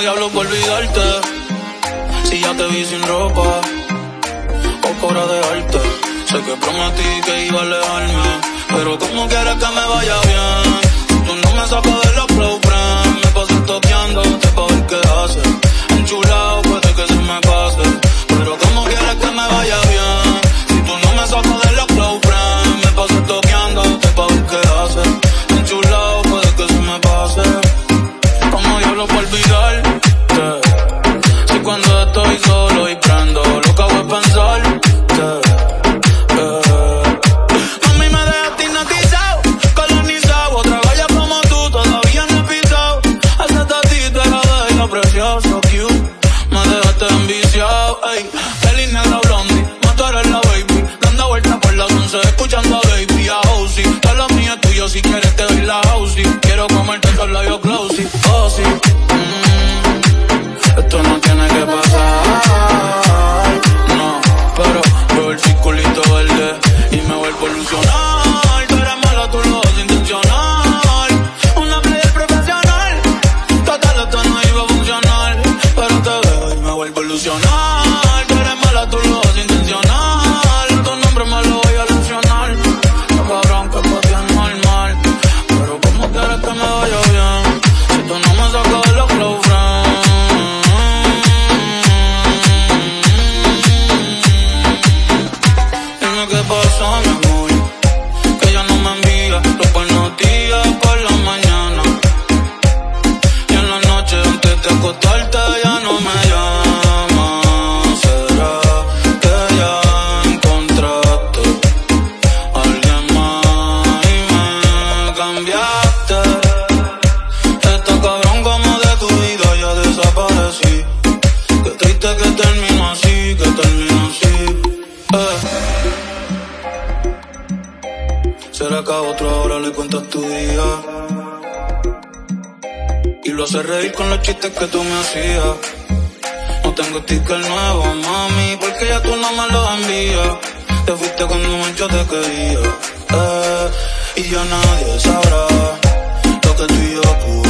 diablo por olvidarte? Si ya te vi sin ropa, o hora de arte. Sé que prometí que iba a alejarme, pero como quieres que me vaya bien? Tú no me sacas enviciado, ey. Feliz negro blondie, matar la baby. Dando vueltas por las once, escuchando a baby, a Ozzy. Todo lo mío es tuyo, si quieres te doy la housey. Quiero comerte con labios closey, oh sí. Mm, esto no tiene que pasar, no. Pero veo el circulito verde y me vuelvo a ilusionar. Tú eres mala, tú lo haces intencional. Una player profesional. Total, esto no iba a funcionar. Pero te veo y me vuelvo a ilusionar. Que termino así, que termino así. ¿Será que a otro ahora le cuentas tu día? Y lo hace reír con los chistes que tú me hacías. No tengo sticker nuevo, mami, porque ya tú no me lo envías. Te fuiste cuando mucho te quería. Eh, y ya nadie sabrá lo que tú y yo